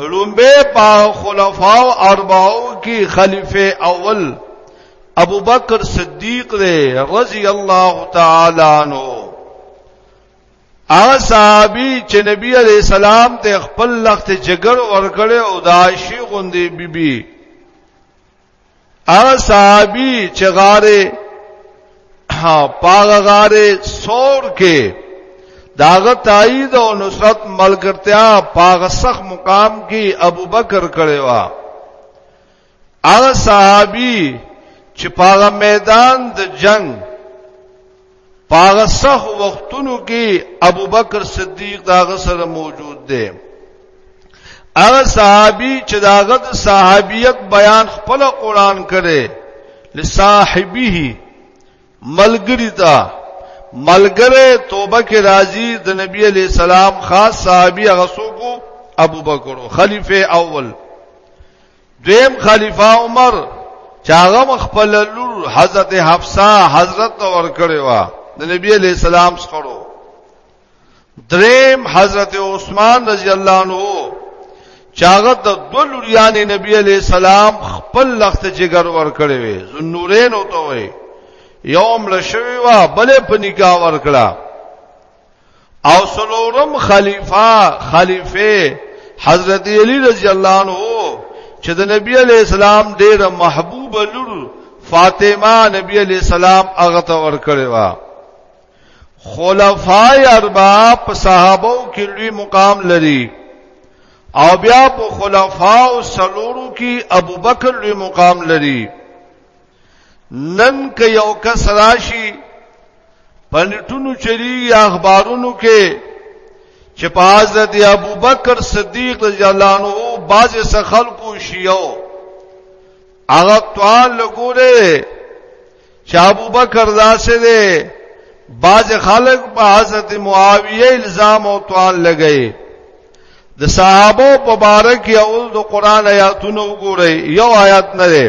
لومبه په خلفاو اربعو کې خلیفہ اول ابو بکر صدیق دی رضی الله تعالی عنہ هغه صحابي چې نبی عليه السلام ته خپل لخت جګر ورکړي او دایشي غوندي بیبي بی هغه صحابي چې غاره ها پاغه غاره سور کې داغه تایید او نصرت ملګرتیا پاغه سخت مقام کې ابوبکر کړي وا هغه صحابي چې پاغه میدان د جنگ پاغه صح وختونو کې ابو بکر صدیق داغه سره موجود دی هغه صحابي چې داغه د صحابیت بیان خپل قران کړي لصاحبه ملګری تا ملګری توبه کې راضي د نبی علی سلام خاص صحابي هغه سوکو ابو بکر خلیفہ اول دویم خلیفہ عمر چاغه خپل لور حضرت حفصه حضرت ور کړی و د نبی علی السلام څخه دریم حضرت عثمان رضی الله عنه چاغه د دول ریان نبی علی السلام خپل لخت جګر ور کړی وي زنورین وته وي یوم لشوی وا بلې په نکاح ور کړه او سلورم خلیفہ خلیفہ حضرت علی رضی الله عنه چې د نبی علی اسلام ډیره محبوب لور فاطمه نبی علی السلام هغه ته ور کړی و خلفای اربع په صحابو کې لوی مقام لري او بیا په خلفاو سلورو کې ابوبکر لوی مقام لري نن که یو کس راشي پلټونو چری اخبارونو کې چې په حضرت ابوبکر صدیق رضی الله عنه باز سره خلکو شیو هغه توال لګوره چې ابوبکر داسې دی باز خلک په حضرت معاویه الزام او توال لګی د صحابه مبارک یو د قران آیاتونو وګورئ یو آیات نه دی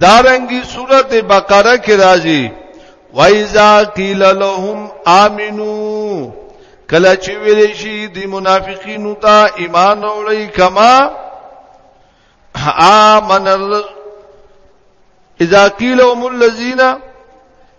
دارنګي سورته بقره کې راځي وایذا قیل لهم امنو کله چې ویل شي د منافقینو ته ایمان اوري کما امن اذا قیل هم الذین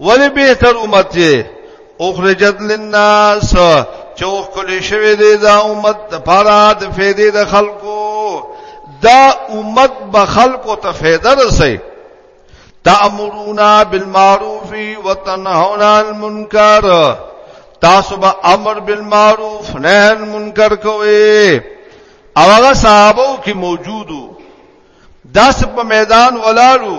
ولی بهتر امت یې اخرجت للناس چوخ کلی شوی دی دا امت د پاره د فیدې د خلکو دا امت به خلکو ته فیده رسي تامرونا بالمعروف وتنهون عن المنکر تاسو به امر بالمعروف نهی عن المنکر کوئ او هغه صحابه کې موجودو داس په میدان ولارو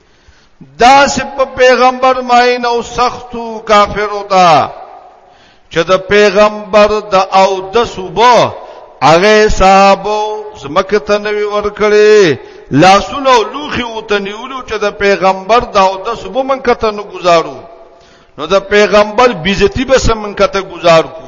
دا سپ پیغمبر ماین او سختو کافر ہوتا چې د پیغمبر د او د صوبه هغه صحابه زمکه ته نوی ورکړي لاسونو لوخي او تنیولو چې د پیغمبر د او د صوبه من کته نو گزارو نو د پیغمبر بیزتی به سم من کته گزار کو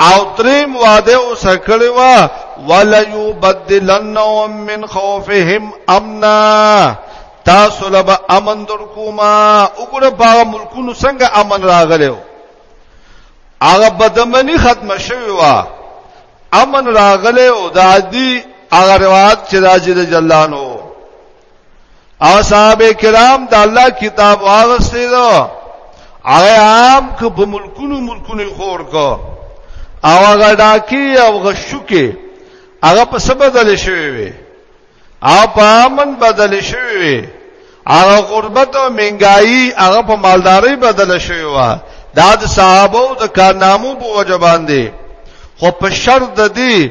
او دریم وعده اوس کړی وا ولا یبدلنهم من خوفهم امنا تاسو لبا امن در کوما وګوره باغ ملکونو څنګه امن راغلو هغه بدمنی ختم شوی وا امن راغلو د عادی هغه روایت چې راځي د جلانو او صحابه کرام د الله کتاب واغستې دو هغه عام که په ملکونو ملکونو خور کو او هغه ډاکی او غشوکه هغه په سبا بدل شوی وي او په امن بدل شوی وي هغه غربت او منګایي هغه په مالداري بدل شوی و دا د صحابه او د کارنامو په وجه باندې خو په شرط د دې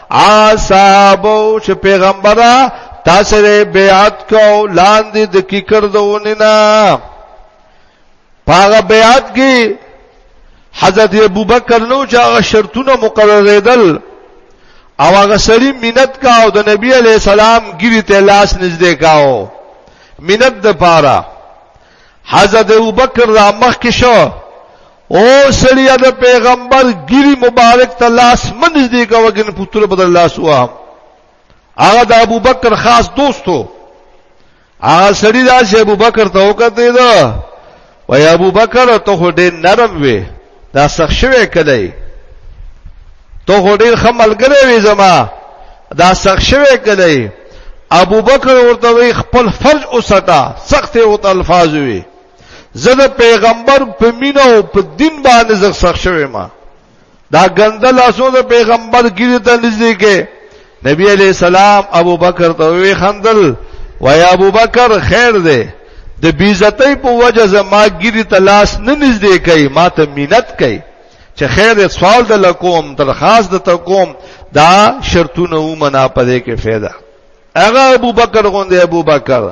اصحابو چې پیغمبره تاسو یې بیعت کو لاندې د کیکر دونه نه پاغه بیعت کې حضرت ابوبکر نو چې هغه شرطونه مقرریدل او هغه سړي مینت کا او د نبی علی سلام ګیری ته لاس نږدې کاو مینت د پاره حضرت ابوبکر را مخ کې شو او سړیا د پیغمبر ګری مبارک ته لاس منځ دی کوګن پوتره بدل لاس واه هغه د ابوبکر خاص دوستو هغه سړی دا چې ابوبکر ته وکړته دا وای ابوبکر ته هډې نرم وي دا سخت شوی کدی تو خو ډیر خمل ګره وی زما دا سخت شوی کدی ابو بکر ورته وی خپل فرج اوسټا سخت او الفاظ وی زه د پیغمبر په مینه او په دین باندې زخ سخت شوی ما دا ګنده لاسو د پیغمبر ګیره ته نږدې کې نبی علیہ السلام ابو بکر ته وی خندل وای ابو بکر خیر دی د بیزتۍ په وجه زما ګیری تلاش نه نږدې کوي ما ته مینت کوي چې خیر دې سوال د لکوم درخواست د تکوم دا شرطونه ومنا پدې کې فایده هغه ابو بکر غوندې ابو بکر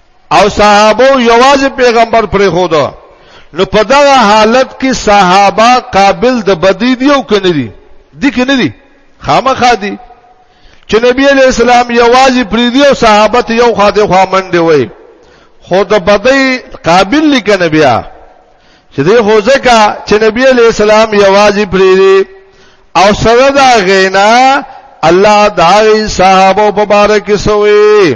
او صحابه یوازې پیغمبر پرې خو ده نو په دغه حالت کې صحابه قابل د بدی دی او کنه دي دي کنه دي خامخا دي چې نبی علیہ السلام یوازې پرې دی او صحابه ته یو خاطر خو منډه وای خو د بدی قابل لیکنه بیا چې دی خو ځکه چې نبی علیہ السلام یوازې پرې دی او سره دا غینا الله دای صحابه مبارک سوې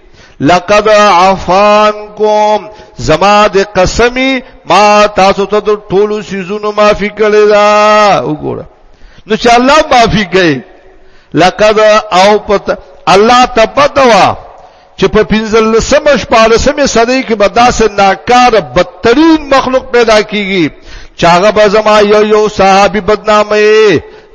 لقد عفانکم زما د قسمی ما تاسو ته د ټولو سيزونو معافي کړی دا وګوره نو چې الله معافي کوي لقد او پت الله ته پته وا چې په پنځل سمش پالسمه صدې کې بداس ناکار بدترین مخلوق پیدا کیږي چاغه به زما یو یو صحابي بدنامه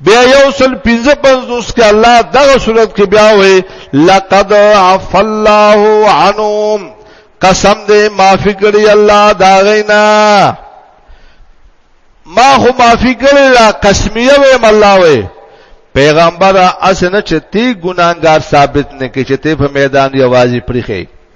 بیا یو سل پنځه پنځوس کې الله دغه صورت کې بیا وې لقد عف الله عنهم قسم دې معافي کړی الله دا غینا ما خو معافي کړی لا قسمیه وې الله وې پیغمبر اسنه چې تی ګناګار ثابت نه کې چې ته په میدان یوازې پریخې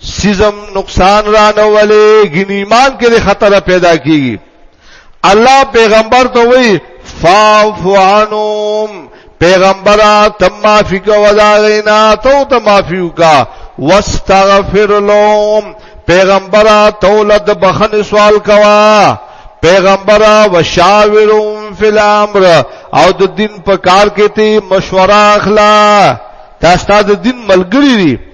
سیزم نقصان را نه ولې غنیمان کې خطر پیدا کیږي الله پیغمبر ته وی فاعف عنهم پیغمبره ته معافي کوه دا غینا ته ته معافي وکا واستغفر لهم پیغمبره ته له بخښنې سوال کوه پیغمبره وشاورهم فی الامر او د دین په کار کې ته مشوره اخلا تاسو د دین ملګری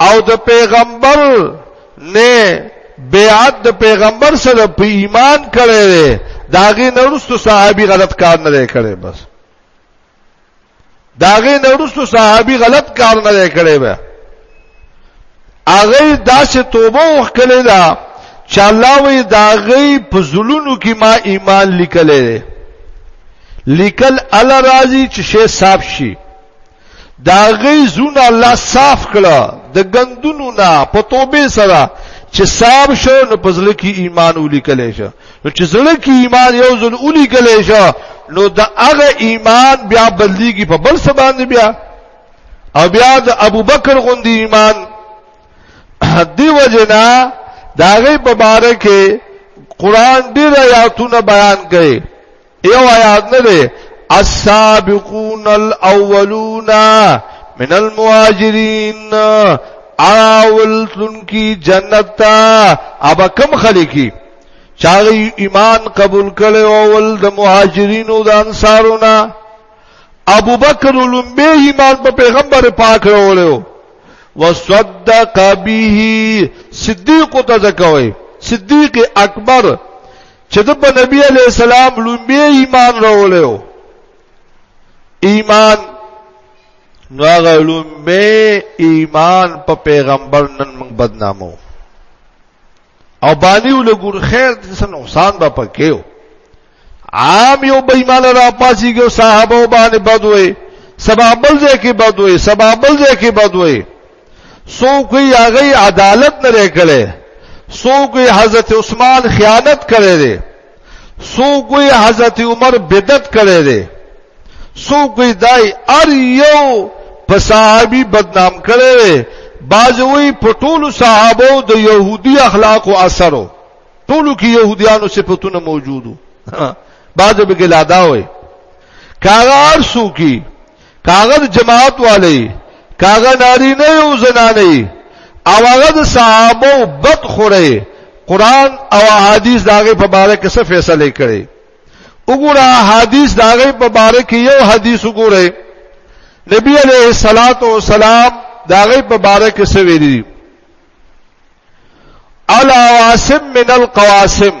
او د پیغمبر نه بیعت د پیغمبر سره په ایمان کړي دي داغه نورستو صحابي غلط کار نه کړي بس داغه نورستو صحابي غلط کار نه کړي به هغه داسې توبه وکړه دا چې الله وی داغه په زلونو کې ما ایمان لیکلې لیکل ال راضی چې شی صاحب شي دا غي زونه الله صاف کړه د غندونو نه په توبه سره چې صاحب شو نو پزله کې ایمان ولي کله شو نو چې زړه کې ایمان یو ځل ولي کله شو نو دا هغه ایمان بیا بدلیږي په بل څه باندې بیا او بیا د ابوبکر غوندي ایمان دی وجنا داغه په باره کې قران ډیر آیاتونه بیان کړي یو آیات نه دی السابقون الاولون من المهاجرین اول تلونکي جنت ته ابا کم خلکی چاغي ایمان قبول کړي اول د مهاجرین او د انصارو نه ابو بکر لومبه ایمان په پیغمبر پاک راوړو وصدق به صدیق ته ځکوي صدیق اکبر چې د نبی علی السلام لومبي ایمان راوړیو ایمان نو هغه لومبي ایمان په پیغمبر نن موږ بدنامو او باندې ولګور خیر د سن حسین با پکېو عام یو بېمال را پاسیږي صحابه باندې بدوي سبابل ځکه بدوي سبابل ځکه بدوي څوک یې هغه عدالت نه لري کړي څوک یې حضرت عثمان خیانت کړي دي څوک یې حضرت عمر بدعت کړي دي څوک یې دای ار یو په صحابي بدنام کړي دي بازوی په ټولو صحابو د يهودي اخلاقو اثرو ټولو کې يهوديانو صفاتونه موجودو بعضو به ګلادا وي کاغار سو کی کاغذ جماعت والی کاغه ناری نه یو زنانی او هغه د صحابه بد خوره قران او احادیث داغه په باره کې څه فیصله کړي وګوره احادیث داغه په باره کې یو حدیث وګوره نبی علیہ الصلات والسلام داغه په باره کې څه ویلي الا واسم من القواسم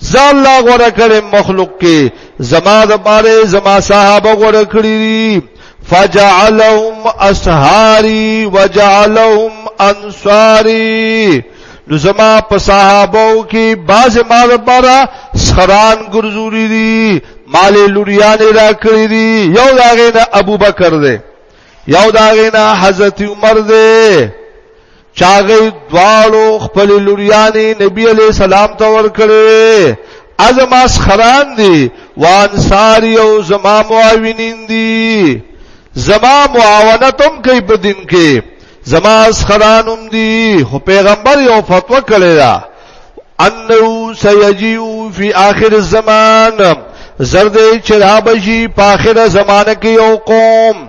زال الله غوړه کړي مخلوق کې زما د باره زما صحابه غوړه کړی فجعلهم اصحاری وجعلهم انصاری نو زما په صحابو کې باز مال بارا سخران ګرځوري دي مال لوريان را کړی دي یو داغه نه ابوبکر دی یو داغه نه حضرت عمر دی چاغی دواړو خپل لوریانی نبی علی سلام ته ور کړې ازماس خران دی وانصار یو زما معاونین دی زما معاونتم کوي په دین کې زما اسخرانم دی خو پیغمبر یو فتوا کړی دا انه سيجيو فی آخر الزمان زرد چرابشی په آخر زمانه کې یو قوم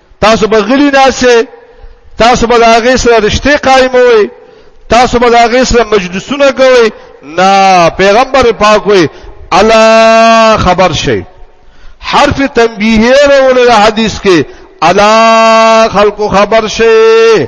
تاسو به غلي ناسې تاسو به هغه سره رشته قائموي تاسو به هغه سره مجلسونه کوي نه پیغمبر پاک وي الا خبر شي حرف تنبیه ورو حدیث کې الا خلق خبر شي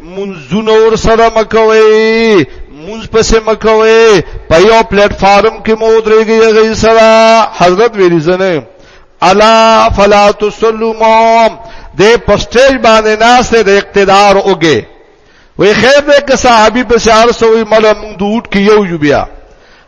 منځونه ور سره مکوي منځ پسې مکوي په یو پلیټ فارم کې مو درېږي غي سره حضرت ویلي زنه الا فلا تصلوا مام د پسټیج باندې ناس د اقتدار اوګه وی خیر دې که صحابي په شعر سوې مله موږ دوټ کې یو یو بیا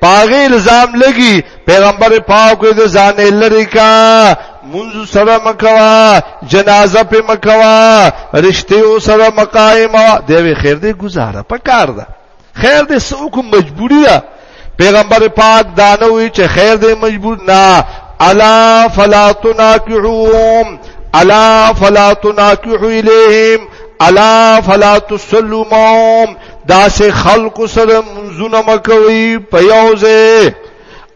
پاغه الزام لګي پیغمبر پاک د ځان لری کا منځ سره مکوا جنازه په مکوا رشته او سره مقایمه دی خیر دی گزاره پکار ده خیر دی سو کوم مجبوری ده پیغمبر پاک دانه وی چې خیر دی مجبور نه الا فلا تناکعوهم الا فلا تناکعوا الیهم الا فلا تسلمهم دا سه خلق سره منزونه مکوي په یوځه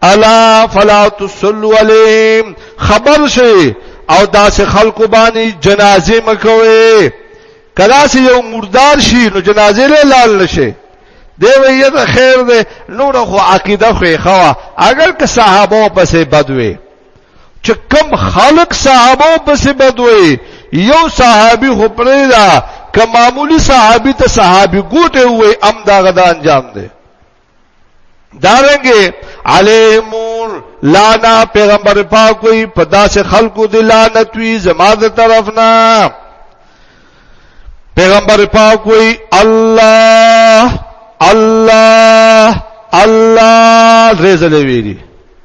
الا فلا تصلوا عليهم خبر شي او دا سه خلق باندې جنازه مکوي کدا سه یو مردار شي نو جنازه له لال نشي دی ویه ته خیر دی نور خو عقیده خو خوا اگر که صحابه پسې بدوي چې کم خلق صحابه پس بدوي یو صحابي خو پرې دا که معمولی صحابي ته صحابي ګوټه وي ام دا غدا انجام دی دارنګه علیمور لانا پیغمبر پاک وي په داسې خلقو دی لعنت وي زما د طرف نه پیغمبر پاک وی الله الله الله ریزلوی دی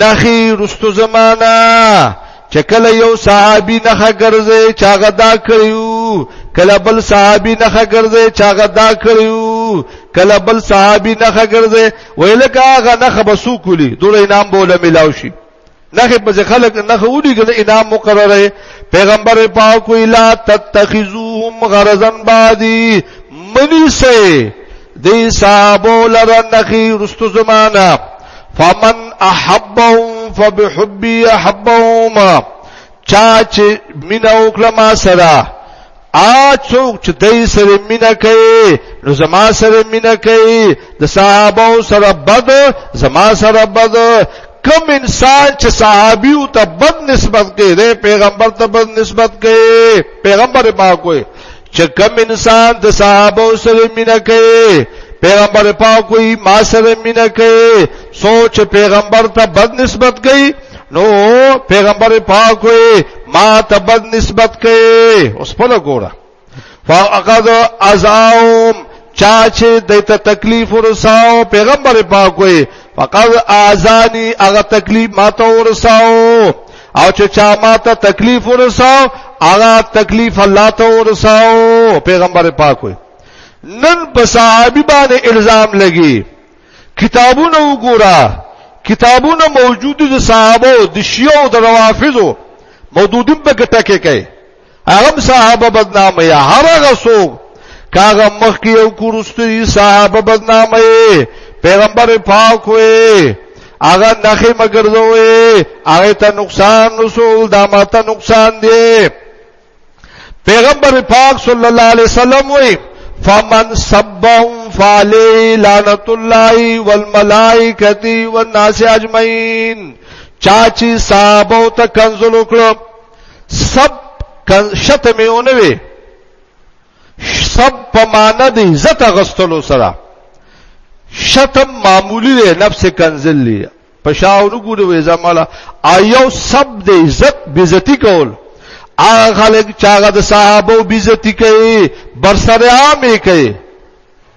نخی رستو زمانہ چې کله یو صحابي نخه ګرځي چا غدا کړیو کله بل صحابي نخه ګرځي چا غدا کړیو کله بل صحابي نخه ګرځي ویلکه هغه نخه بسو کولی دور انعام بوله ملاو شي نخه په خلک نخه ودی کنه انعام مقرره پیغمبر پاک وی لا تتخذوهم غرضا بعدی منی سه دی صحابو لره نخی رستو زمانہ فمن احبهم فبحبي احبهم چا چې مینا وکړه ما سره ا څوک چې دای سره مینا کوي نو زما سره مینا کوي د صحابه سره بد زما سره بد کم انسان چې صحابي او ته بد نسبت کوي پیغمبر ته بد نسبت کوي پیغمبر ما کوي چې کم انسان د صحابه سره مینه کوي پیغمبر پاک وی ما سره مینه کوي سوچ پیغمبر ته بد نسبت کوي نو پیغمبر پاک وی ما ته بد نسبت کوي اوس په لګوره فقد ازاوم چا چې دته تکلیف ورساو پیغمبر پاک وی فقد ازانی هغه تکلیف ما ته ورساو او چې چا ما ته تکلیف ورساو هغه تکلیف الله ته ورساو پیغمبر پاک وي نن په صحابي باندې الزام لګي کتابونه وګوره کتابونه موجود دي صحابه د شیعو د روافضو مودودین په ګټه کې کوي هغه صحابه بدنامه یا هغه څوک کاغه مخ کې یو کورستي صحابه بدنامه پیغمبر پاک وې هغه نخې مگر دوی هغه ته نقصان رسول دا ماته نقصان دی پیغمبر پاک صلی الله علیه وسلم وې فمن سبهم فعلی لعنت الله والملائکه والناس اجمعین چاچی صحابه ته کنزل وکړو سب شت مې ونه وي سب په معنا دی عزت غستلو سره شتم معمولی دی نفس کنزل دی پښاونو ګورو وې زماله آیو سب دی عزت بیزتی کول هغه خلک چې هغه د صحابه بیزتی کوي برسره عامې کوي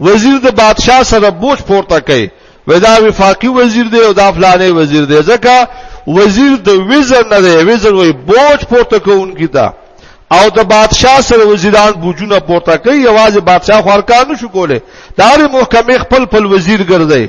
وزیر د بادشاه سره بوج پورته کوي ودا وفاقي وزیر دی او دا فلانه وزیر دی ځکه وزیر د وزر نه دی وزر وي بوج پورته کوونکی دا او د بادشاه سره وزیران بوجونه پورته کوي یوازې بادشاه خور کار نشو کوله دا محکمه خپل خپل وزیر ګرځي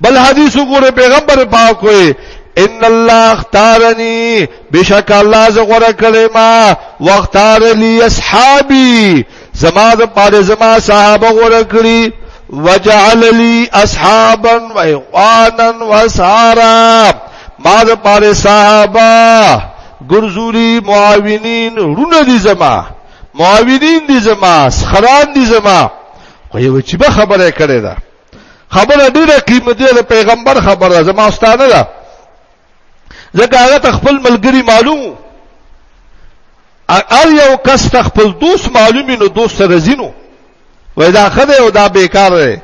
بل حدیث وګوره پیغمبر پاک وي ان الله اختارني بشک الله ز غره کړې ما واختار لي اصحابي زما د پاره زما صحابه غره کړی وجعل لي اصحابا وايقانا وسارا ما د پاره صحابه ګرزوري معاونین رونه دي زما معاونین دي زما سخران دي زما خو یو چې به خبره کړې ده خبره ډیره قیمتي ده پیغمبر خبره زما ستانه ده ځکه هغه خپل ملګری معلوم ار یو کس خپل دوست معلومی نو دوست سره زینو وای دا خده او دا بیکار دی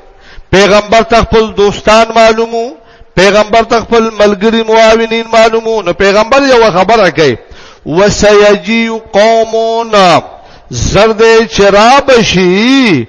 پیغمبر خپل دوستان معلومو پیغمبر خپل ملګری معاونین معلومو نو پیغمبر یو خبره کوي وسيجي قومون زرد چراب شي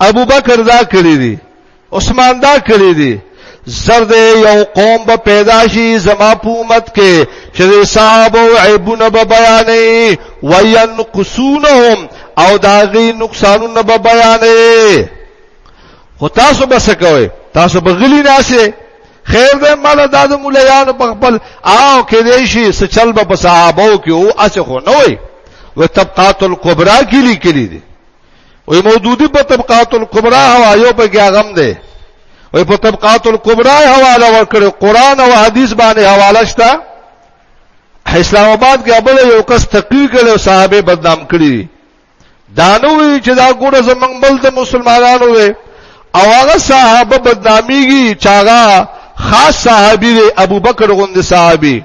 ابو بکر دا کړی دی عثمان دا کړی دی زرد یو قوم به پیدا شي زما په امت کې چې صاحب او عیبونه به بیانې وینقصونهم او داغي نقصانونه به بیانې خو تاسو به څه کوئ تاسو به غلی ناسه خیر دې مال داد مولیان په خپل او کې دې شي سچل به صحابو کې او اسه خو نه وي وتبقات الکبرى کې لیکلي دي وی مودودی په طبقات الکبرى حوایو په کې غم دی وی په طبقات الکبرى حواله ورکړي قران او حدیث باندې حواله شته اسلام آباد کې ابل یو کس تقریر کړي صحابه بدنام کړي دانوی چې دا ګوره زمنګ بل د مسلمانانو وي او هغه صحابه بدناميږي چاغه خاص صحابي دی ابوبکر غوند صحابي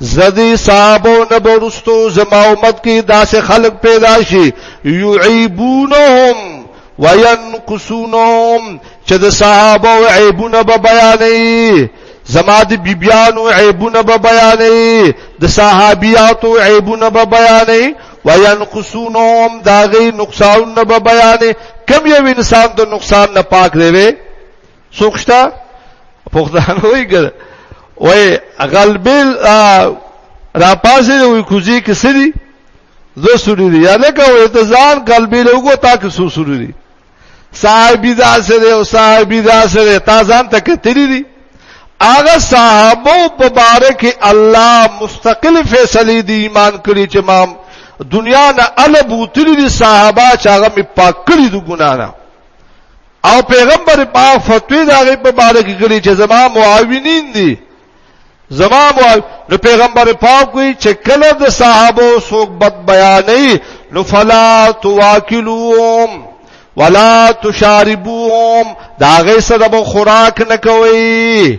زدی صحابو نبرستو زما امت کې داسې خلق پیدا شي یعیبونهم وینقصونهم چې د صحابو عیبونه به بیانې زما د بیبیانو عیبونه به بیانې د صحابیاتو عیبونه به بیانې وینقصونهم داغي نقصان به بیانې کم یو انسان د نقصان نه پاک دی څوک شته پښتانه وایي ګل وای غلبل را پاسې وي کوزي کې سړي زه سوري دي یا نه کوي ته ځان غلبل وګو تا کې سو سوري دي صاحبي دا سره او صاحبي دا سره تا ځان ته کتلی دي هغه صحابه مبارک الله مستقل فیصله دي ایمان کړی چې ما دنیا نه البوتلی دي صحابه چې هغه می پاک کړی دي ګنا نه او پیغمبر پاک فتوی دا غي په باره کې کړی چې زما معاونین دي زما معاون نو پیغمبر پاک وی چې کله د صحابه سوق بد بیانې نو فلا تواکلوهم ولا تشاربوهم دا غي سره به خوراک نه کوي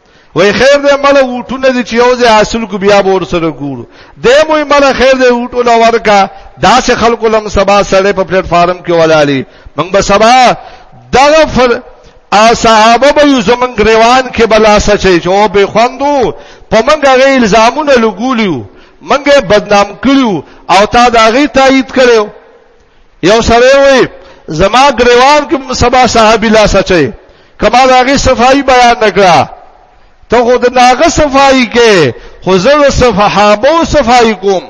وای خیر دې مل وټونه دي چې یو ځای حاصل کو بیا ور سره ګورو دې مو مل خیر دې وټو لا ورکا دا سه خلکو لم سبا سره په پلیټ فارم کې ولالي موږ به سبا دغه فر صحابه به زمنګ روان کې بلا سچي چې او به خوندو په موږ غي الزامونه لګولیو موږ بدنام کړیو او تا دا غي تایید کړو یو سره وي زما ګریوان کې سبا صحابي لا سچي کما داغي صفائی بیان نکړه ته خود ناغه صفائی کې حضور صحابه صفائی کوم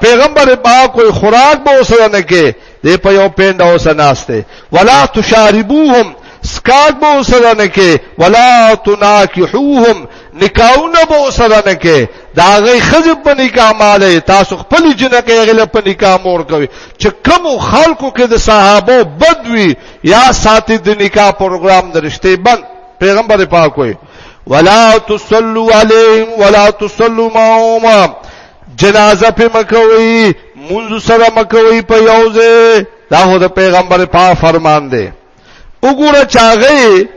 پیغمبر پاک کوئی خوراک به وسره نه کې دې په یو پیند او سناسته ولا تشاربوهم سکاک به وسره نه کې ولا تناکحوهم نکاحونه به سره نه کې دا غي خځه په نکاح مالې تاسو خپل جنہ کې غل په نکاح مور کوي چې کوم خلکو کې د صحابه بدوي یا ساتي د نکاح پروګرام درشته بند پیغمبر پاک وي ولا تصلوا عليهم ولا تصلوا معهم جنازه په مکوي منځ سره مکوي په یوځه دا هو د پیغمبر پاک فرمان دی وګوره چاغه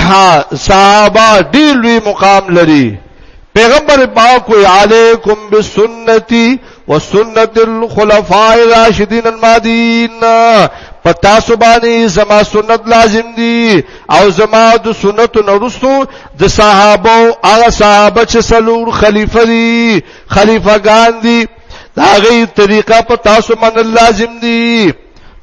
ها صحابه ډیر لوی مقام لري پیغمبر پاک وی علیکم بسنتی و سنت الخلفاء الراشدین المادین پتا سبانی زما سنت لازم دی او زما د سنت نورستو د صحابه او هغه صحابه چې سلور خلیفہ دي خلیفہ ګان دي دا غي طریقه پتا سبحان لازم دي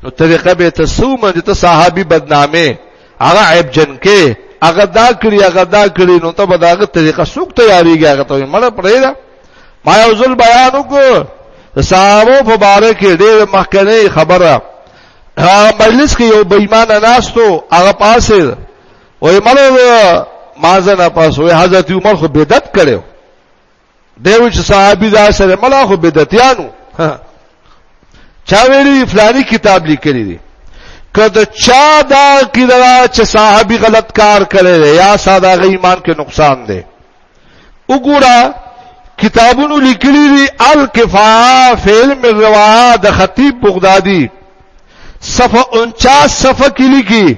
نو طریقه به ته سومه د ته صحابي بدنامه هغه عیب جن کې هغه دا کړی هغه دا کړی نو ته به داغه طریقه سوق تیاریږي هغه ته مړه پرې دا ما یو ځل بیان وکړ صحابه په باره کې ډېر مخکنه خبره هغه مجلس کې یو بېمانه ناستو هغه پاسه وې مړه مازه نه پاس وې حضرت عمر خو بدعت کړو دیو چې صحابي دا سره ملا خو بدعتيانو چا ویلي فلاني کتاب لیکلی دی کله چا دا کړه چې صحابي غلط کار کړی دی یا ساده غي ایمان کې نقصان دی وګوره کتابونو لیکلی دی الکفاء فی علم الروایات د خطیب بغدادي صفحه 49 صفحه کې لیکي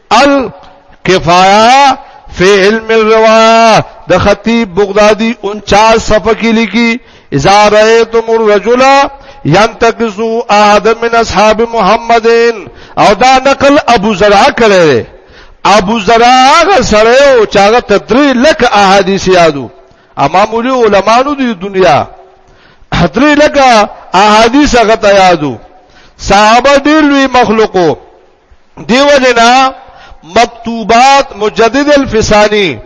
الکفایه فی علم الروايه د خطیب بغدادي 49 صفحه کې لیکي اذا رايتم الرجل ينتقص احد من اصحاب محمد او دا نقل ابو زرع کړي ابو زرع هغه سره او چاغه تدری لک احادیث یادو اما مولي علماانو دی دنیا حضرت لکه احادیث هغه ته یادو صحابه ډیر لوی مخلوقو دیو جنا مکتوبات مجدد الفسانی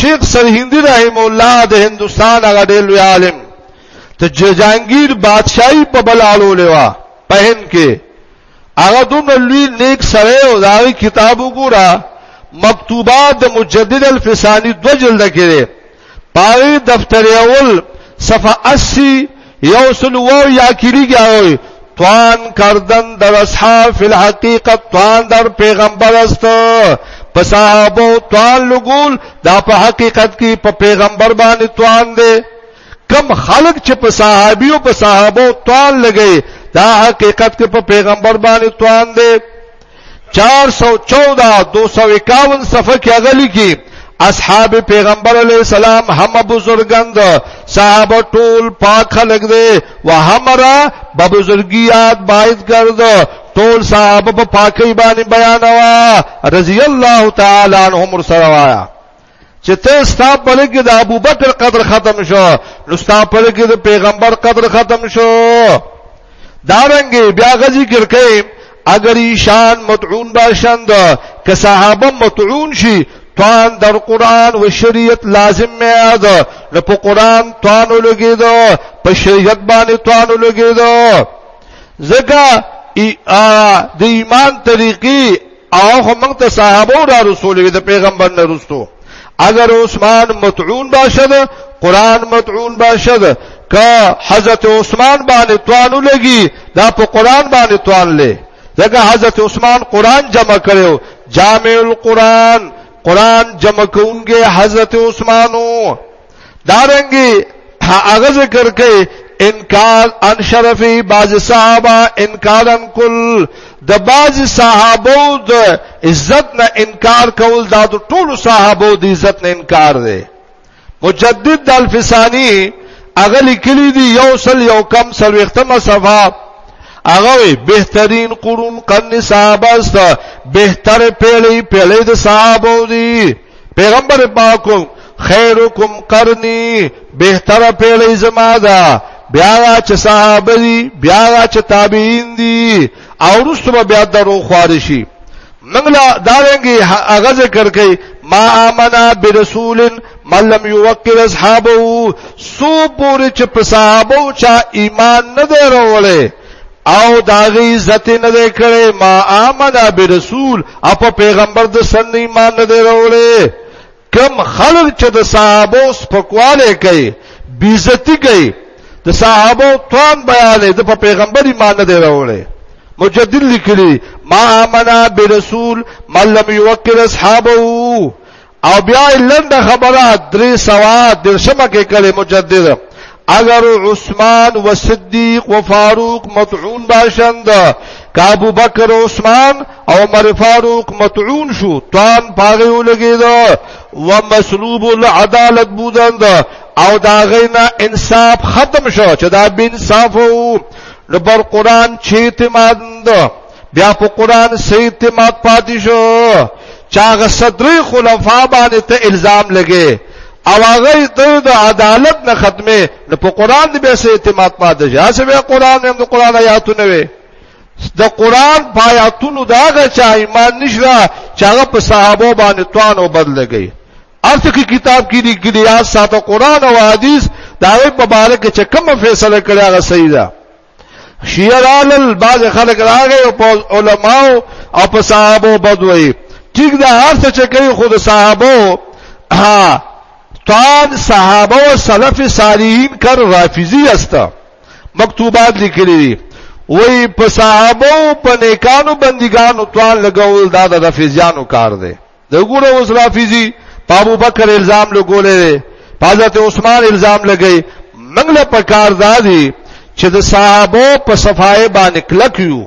شیخ سرهندی رحم الله د هندستان هغه ډېر لوی عالم ته جهانگیر بادشاہي په بلالو لیوا پهن کې هغه دومره لوی نیک سره او داغي کتابو ګورا مکتوبات د مجدد الفسانی دو جلد کې پاغي دفتر اول صفه 80 یو سل وو یا کیری گیاوی توان کردن در اصحاب فی الحقیقت توان در پیغمبر است په صحابه توان لګول دا په حقیقت کې په پیغمبر باندې توان دی کم خلق چې په صحابیو په صحابه توان لګي دا حقیقت کې په پیغمبر باندې توان دی 414 251 صفحه کې هغه لیکي اصحاب پیغمبر علی السلام هم بزرګند صحابه ټول پاک خلق دي و همرا بزرګیات باید ګرځ ټول صحابه په پاکي باندې بیانوا رضی الله تعالی عنهم سره وایا چې ته ستا په لګ د ابوبکر قدر ختم شو نو ستا په لګ د پیغمبر قدر ختم شو دارنګ بیا غزي ګرکې اگر ایشان متعون باشند که صحابه متعون شي توان در قران و شریعت لازم میاد نو په قران توان لګي دو په شریعت باندې توان لګي دو زګه ای ا د ایمان طریقې او خو موږ ته صحابه را رسول وي د پیغمبر نه رسول اگر عثمان متعون باشد قران متعون باشد که حضرت عثمان باندې توانو لګي دا په قران باندې توان لې ځکه حضرت عثمان قران جمع کړو جامع القران قران جمع کوونګي حضرت عثمانو دارنګي هغه ذکر کوي انکار ان شرفي باز صحابه انکار ان کل د باز صحابه د عزت نه انکار کول دا د ټول صحابه د عزت نه انکار دی مجدد د الفسانی هغه لیکلی دی یو سل یو کم سل وختمه صفه هغه بهترین قرون قرن صحابه است بهتر پیړی پیړی د صحابه دی پیغمبر پاکم خیرکم قرنی بهتر پیړی زما ده بیا را چې صحابه دي بیا را چې تابعین دي او رسو به بیا درو خواري شي منګلا دارنګي هغه ذکر کوي ما امنا برسول من لم يوقر اصحابه سو پوری چې په صحابه چا ایمان نه دی راوړی او داغي عزت نه دی کړی ما امنا برسول اپ پیغمبر د سن ایمان نه دی وروړي کم خلک چې د صحابه سپکواله کوي بیزتی کوي د صحابه توان بیان دی په پیغمبر ایمان نه دی وروړي مجدد لیکلی ما امنا برسول من لم يوقر اصحابه او بیا لنډه خبره درې سوا درشمه کې کړي مجدد اگر عثمان و صدیق و فاروق مطعون باشند که ابو بکر و عثمان او عمر فاروق مطعون شو توان پاغه ولګید و مسلوب العدالت بودند او دا غینا انصاف ختم شو چې دا بن صافو نو بر قران چې اعتماد بیا په قران سه اعتماد پاتې شو چاغه صدری خلفا باندې ته الزام لګې او هغه ته د عدالت نه ختمه نو په قران دې به سه اعتماد پاتې شي هڅه به قران هم د قران آیاتونه وي د قران پایاتونو داغه چا ایمان نشرا چاغه په صحابه باندې توان او بد لګي ارته کی کتاب کې دی ګلیاس ساته قران او حدیث دا په باره کې چې کوم فیصله کړی هغه صحیح ده شیرالل باز خلک راغی او په علماو او په صحابه بدوي ټیک دا هر څه چې کوي خو د صحابه ها تان صحابه او سلف صالحین کر رافضی استا مکتوبات لیکلي دي وای په صحابه او په نیکانو بندګانو توان لګول دا د رافضیانو کار دی د ګوره اوس رافیزي په ابو بکر الزام لګولې دی په حضرت عثمان الزام لګي موږ له پکار دادي چې د صحابه په صفای باندې کلک یو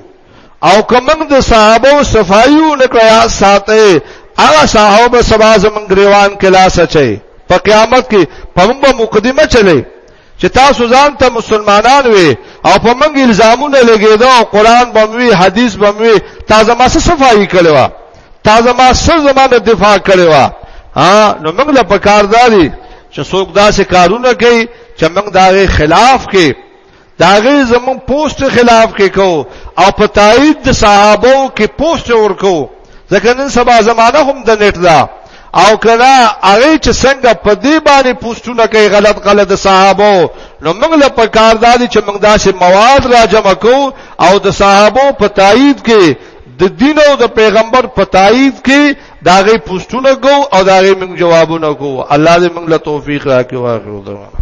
او کوم د صحابه صفایو نکړیا ساته هغه صحابه سبا زمنګ ریوان کې لاس اچي په قیامت کې په موږ مقدمه چلے چې تاسو ځان ته مسلمانان وي او په موږ الزامونه لګیدو قرآن بموي حدیث بموي تازه ما څه صفایي کړو تا زما سر زما نه دفاع کړی و ها نو موږ له پکار داري چې څوک داسې کارونه کوي چې موږ داغه خلاف کې داغه زمون پوسټ خلاف کې کو او په تایید د صحابو کې پوسټ ورکو ځکه نن سبا زمانہ هم د نت دا او کله هغه چې څنګه په دې باندې پوسټونه کوي غلط غلط صحابو نو موږ له پکار دادي چې موږ داسې مواد را جمع کو او د صحابو په تایید کې د دین او د پیغمبر په تایید کې داغه پوسټونه کو او داغه موږ جوابونه کو الله دې موږ له توفیق راکړي واخره درو